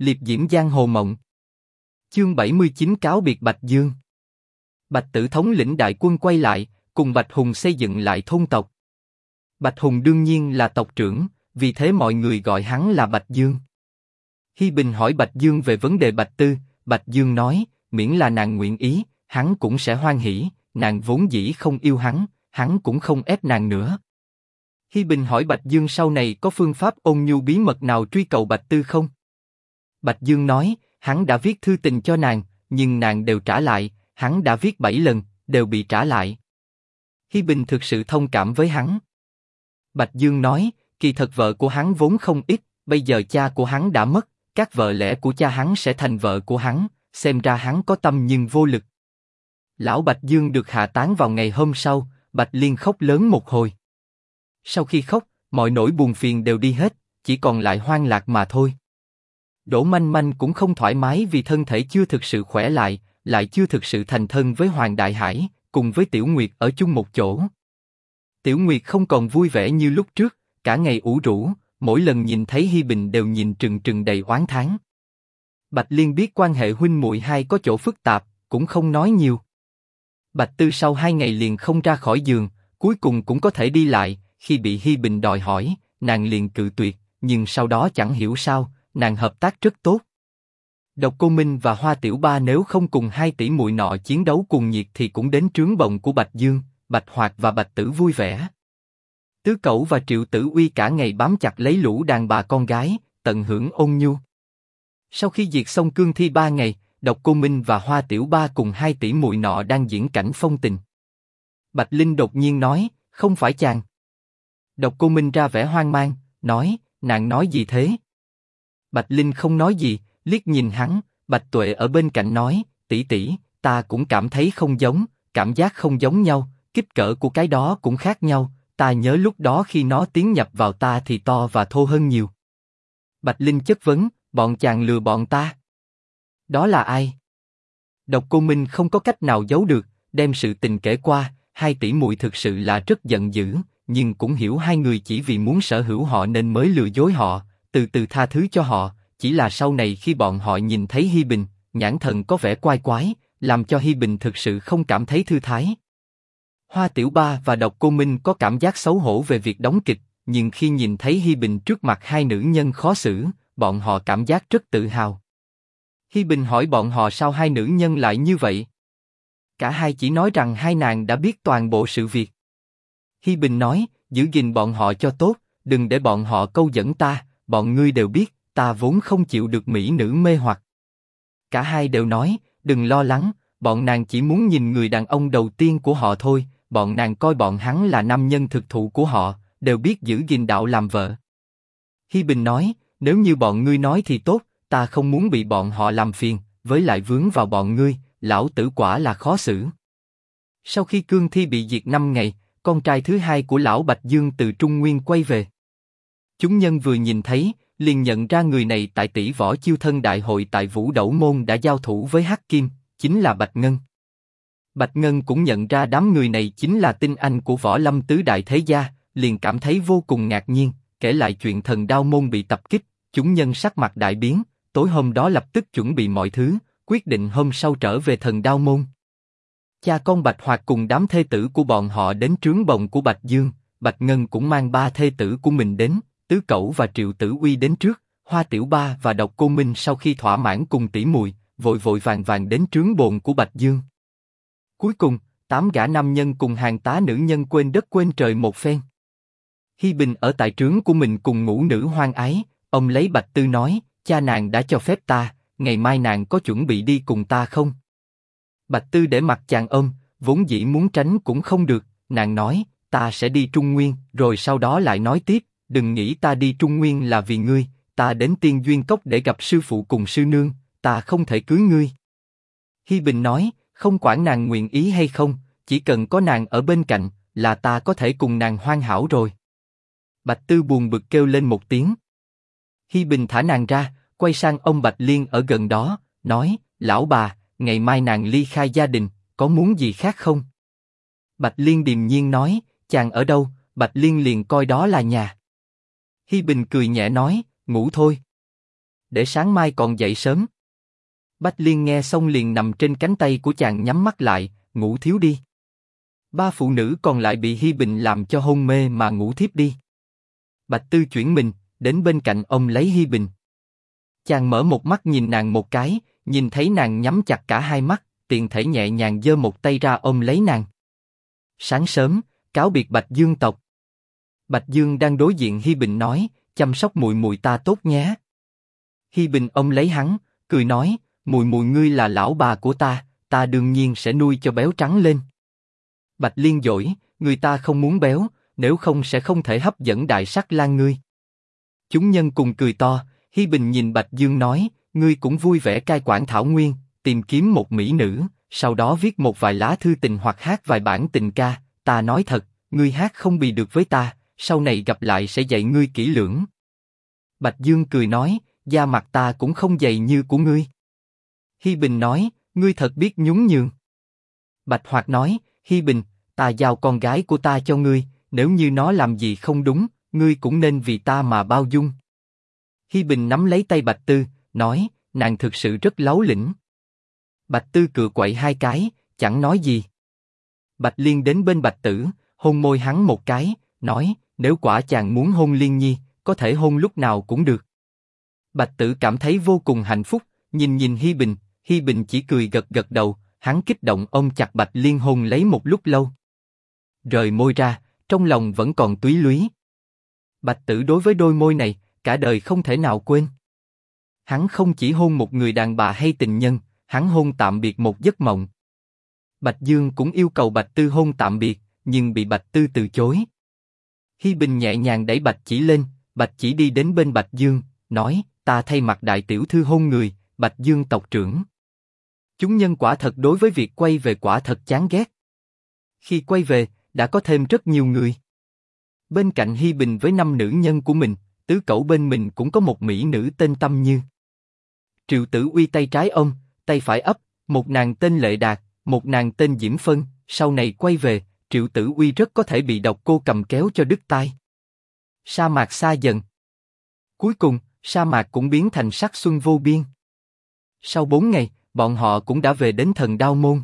liệp diễm giang hồ mộng. Chương 79 cáo biệt Bạch Dương. Bạch Tử thống lĩnh đại quân quay lại, cùng Bạch Hùng xây dựng lại thôn tộc. Bạch Hùng đương nhiên là tộc trưởng, vì thế mọi người gọi hắn là Bạch Dương. Hi Bình hỏi Bạch Dương về vấn đề Bạch Tư, Bạch Dương nói, miễn là nàng nguyện ý, hắn cũng sẽ hoan hỉ, nàng vốn dĩ không yêu hắn, hắn cũng không ép nàng nữa. Hi Bình hỏi Bạch Dương sau này có phương pháp ôn nhu bí mật nào truy cầu Bạch Tư không? Bạch Dương nói, hắn đã viết thư tình cho nàng, nhưng nàng đều trả lại, hắn đã viết bảy lần, đều bị trả lại. Hi Bình thực sự thông cảm với hắn. Bạch Dương nói, kỳ thật vợ của hắn vốn không ít, bây giờ cha của hắn đã mất, các vợ lẽ của cha hắn sẽ thành vợ của hắn, xem ra hắn có tâm nhưng vô lực. Lão Bạch Dương được hạ táng vào ngày hôm sau, Bạch Liên khóc lớn một hồi. Sau khi khóc, mọi nỗi buồn phiền đều đi hết, chỉ còn lại hoang lạc mà thôi. Đỗ Manh Manh cũng không thoải mái vì thân thể chưa thực sự khỏe lại, lại chưa thực sự thành thân với Hoàng Đại Hải, cùng với Tiểu Nguyệt ở chung một chỗ. Tiểu Nguyệt không còn vui vẻ như lúc trước, cả ngày ủ rũ, mỗi lần nhìn thấy Hi Bình đều nhìn trừng trừng đầy oán thán. Bạch Liên biết quan hệ huynh muội hai có chỗ phức tạp, cũng không nói nhiều. Bạch Tư sau hai ngày liền không ra khỏi giường, cuối cùng cũng có thể đi lại. Khi bị Hi Bình đòi hỏi, nàng liền cự tuyệt, nhưng sau đó chẳng hiểu sao, nàng hợp tác rất tốt. Độc Cô Minh và Hoa Tiểu Ba nếu không cùng hai tỷ muội nọ chiến đấu cùng nhiệt thì cũng đến trướng bồng của Bạch Dương, Bạch Hoạt và Bạch Tử vui vẻ. Tứ Cẩu và Triệu Tử Uy cả ngày bám chặt lấy lũ đàn bà con gái, tận hưởng ôn nhu. Sau khi diệt xong cương thi ba ngày, Độc Cô Minh và Hoa Tiểu Ba cùng hai tỷ muội nọ đang diễn cảnh phong tình. Bạch Linh đột nhiên nói, không phải chàng. Độc Cô Minh ra vẻ hoang mang, nói, nàng nói gì thế? Bạch Linh không nói gì, liếc nhìn hắn. Bạch Tuệ ở bên cạnh nói, tỷ tỷ, ta cũng cảm thấy không giống, cảm giác không giống nhau, kích cỡ của cái đó cũng khác nhau. Ta nhớ lúc đó khi nó tiến nhập vào ta thì to và thô hơn nhiều. Bạch Linh chất vấn, bọn chàng lừa bọn ta. Đó là ai? Độc Cô Minh không có cách nào giấu được, đem sự tình kể qua. Hai tỷ muội thực sự là rất giận dữ, nhưng cũng hiểu hai người chỉ vì muốn sở hữu họ nên mới lừa dối họ, từ từ tha thứ cho họ. Chỉ là sau này khi bọn họ nhìn thấy Hi Bình, nhãn thần có vẻ quai quái, làm cho Hi Bình thực sự không cảm thấy thư thái. Hoa Tiểu Ba và Độc Cô Minh có cảm giác xấu hổ về việc đóng kịch, nhưng khi nhìn thấy Hi Bình trước mặt hai nữ nhân khó xử, bọn họ cảm giác rất tự hào. Hi Bình hỏi bọn họ sao hai nữ nhân lại như vậy. Cả hai chỉ nói rằng hai nàng đã biết toàn bộ sự việc. Hi Bình nói, giữ gìn bọn họ cho tốt, đừng để bọn họ câu dẫn ta, bọn ngươi đều biết, ta vốn không chịu được mỹ nữ mê hoặc. Cả hai đều nói, đừng lo lắng, bọn nàng chỉ muốn nhìn người đàn ông đầu tiên của họ thôi, bọn nàng coi bọn hắn là nam nhân thực thụ của họ, đều biết giữ gìn đạo làm vợ. Hi Bình nói, nếu như bọn ngươi nói thì tốt, ta không muốn bị bọn họ làm phiền, với lại vướng vào bọn ngươi, lão tử quả là khó xử. Sau khi cương thi bị diệt năm ngày, con trai thứ hai của lão Bạch Dương từ Trung Nguyên quay về. Chúng nhân vừa nhìn thấy, liền nhận ra người này tại tỷ võ chiêu thân đại hội tại Vũ Đẩu Môn đã giao thủ với Hắc Kim, chính là Bạch Ngân. Bạch Ngân cũng nhận ra đám người này chính là tinh anh của võ lâm tứ đại thế gia, liền cảm thấy vô cùng ngạc nhiên, kể lại chuyện thần đao môn bị tập kích, chúng nhân sắc mặt đại biến, tối hôm đó lập tức chuẩn bị mọi thứ, quyết định hôm sau trở về thần đao môn. Cha con Bạch Hoạt cùng đám thê tử của bọn họ đến trướng bồng của Bạch Dương, Bạch Ngân cũng mang ba thê tử của mình đến, Tứ Cẩu và Triệu Tử Uy đến trước, Hoa Tiểu Ba và Độc Cô Minh sau khi thỏa mãn cùng tỷ mùi, vội vội vàng vàng đến trướng bồn của Bạch Dương. Cuối cùng, tám gã nam nhân cùng hàng tá nữ nhân quên đất quên trời một phen. Hi Bình ở tại trướng của mình cùng ngũ nữ hoang ái, ông lấy Bạch Tư nói, cha nàng đã cho phép ta, ngày mai nàng có chuẩn bị đi cùng ta không? Bạch Tư để mặt chàng ôm, vốn dĩ muốn tránh cũng không được, nàng nói, ta sẽ đi Trung Nguyên, rồi sau đó lại nói tiếp, đừng nghĩ ta đi Trung Nguyên là vì ngươi, ta đến Tiên Duyên Cốc để gặp sư phụ cùng sư nương, ta không thể cưới ngươi. Hi Bình nói, không quản nàng nguyện ý hay không, chỉ cần có nàng ở bên cạnh, là ta có thể cùng nàng hoan hảo rồi. Bạch Tư buồn bực kêu lên một tiếng. Hi Bình thả nàng ra, quay sang ông Bạch Liên ở gần đó, nói, lão bà, ngày mai nàng ly khai gia đình, có muốn gì khác không? Bạch Liên điềm nhiên nói, chàng ở đâu? Bạch Liên liền coi đó là nhà. Hi Bình cười nhẹ nói, ngủ thôi. để sáng mai còn dậy sớm. Bách Liên nghe xong liền nằm trên cánh tay của chàng nhắm mắt lại, ngủ thiếu đi. Ba phụ nữ còn lại bị Hi Bình làm cho hôn mê mà ngủ thiếp đi. Bạch Tư chuyển mình, đến bên cạnh ông lấy Hi Bình. Chàng mở một mắt nhìn nàng một cái, nhìn thấy nàng nhắm chặt cả hai mắt, tiện thể nhẹ nhàng giơ một tay ra ôm lấy nàng. Sáng sớm, cáo biệt Bạch Dương tộc. Bạch Dương đang đối diện Hi Bình nói, chăm sóc mùi mùi ta tốt nhé. Hi Bình ôm lấy hắn, cười nói, mùi mùi ngươi là lão bà của ta, ta đương nhiên sẽ nuôi cho béo trắng lên. Bạch Liên dỗi, người ta không muốn béo, nếu không sẽ không thể hấp dẫn đại sắc lan ngươi. Chúng nhân cùng cười to, Hi Bình nhìn Bạch Dương nói, ngươi cũng vui vẻ cai quản thảo nguyên, tìm kiếm một mỹ nữ, sau đó viết một vài lá thư tình hoặc hát vài bản tình ca. Ta nói thật, ngươi hát không bị được với ta, sau này gặp lại sẽ dạy ngươi kỹ lưỡng. Bạch Dương cười nói, da mặt ta cũng không dày như của ngươi. Hi Bình nói, ngươi thật biết nhún nhường. Bạch Hoạt nói, Hi Bình, ta giao con gái của ta cho ngươi, nếu như nó làm gì không đúng, ngươi cũng nên vì ta mà bao dung. Hi Bình nắm lấy tay Bạch Tư, nói, nàng thực sự rất láo lĩnh. Bạch Tư cựa quậy hai cái, chẳng nói gì. Bạch Liên đến bên Bạch Tử, hôn môi hắn một cái, nói, nếu quả chàng muốn hôn Liên Nhi, có thể hôn lúc nào cũng được. Bạch Tử cảm thấy vô cùng hạnh phúc, nhìn nhìn Hi Bình, Hi Bình chỉ cười gật gật đầu, hắn kích động ôm chặt Bạch Liên hôn lấy một lúc lâu. Rời môi ra, trong lòng vẫn còn túy lúy. Bạch Tử đối với đôi môi này, cả đời không thể nào quên. Hắn không chỉ hôn một người đàn bà hay tình nhân, hắn hôn tạm biệt một giấc mộng. Bạch Dương cũng yêu cầu Bạch Tư hôn tạm biệt, nhưng bị Bạch Tư từ chối. Hi Bình nhẹ nhàng đẩy Bạch Chỉ lên, Bạch Chỉ đi đến bên Bạch Dương, nói: Ta thay mặt đại tiểu thư hôn người, Bạch Dương tộc trưởng. Chúng nhân quả thật đối với việc quay về quả thật chán ghét. Khi quay về, đã có thêm rất nhiều người. Bên cạnh Hi Bình với năm nữ nhân của mình, tứ cậu bên mình cũng có một mỹ nữ tên Tâm Như. Triệu Tử Uy tay trái ông, tay phải ấp, một nàng tên Lệ Đạt, một nàng tên Diễm Phân. Sau này quay về, Triệu Tử Uy rất có thể bị độc cô cầm kéo cho đứt tay. Sa mạc xa dần. Cuối cùng, sa mạc cũng biến thành sắc xuân vô biên. Sau bốn ngày, bọn họ cũng đã về đến thần đao môn.